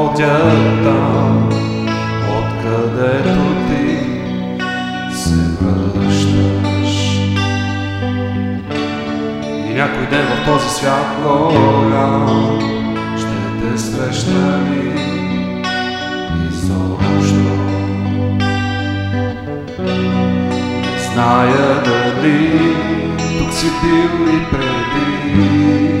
ходя там, откъдето ти се връщаш. И някой ден в този свят голям ще те срещна ли изобщо. Не зная дали тук си бил и преди.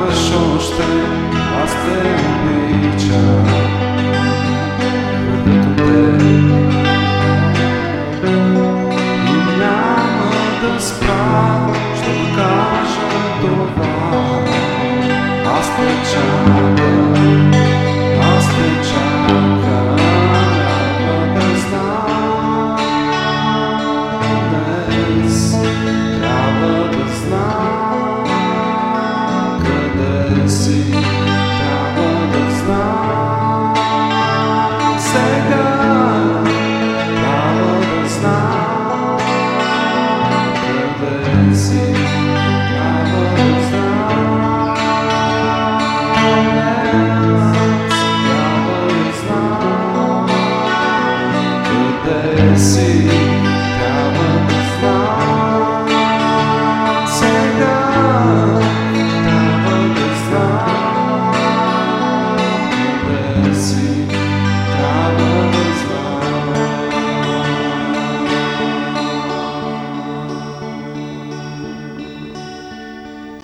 Ez da besoste, sei.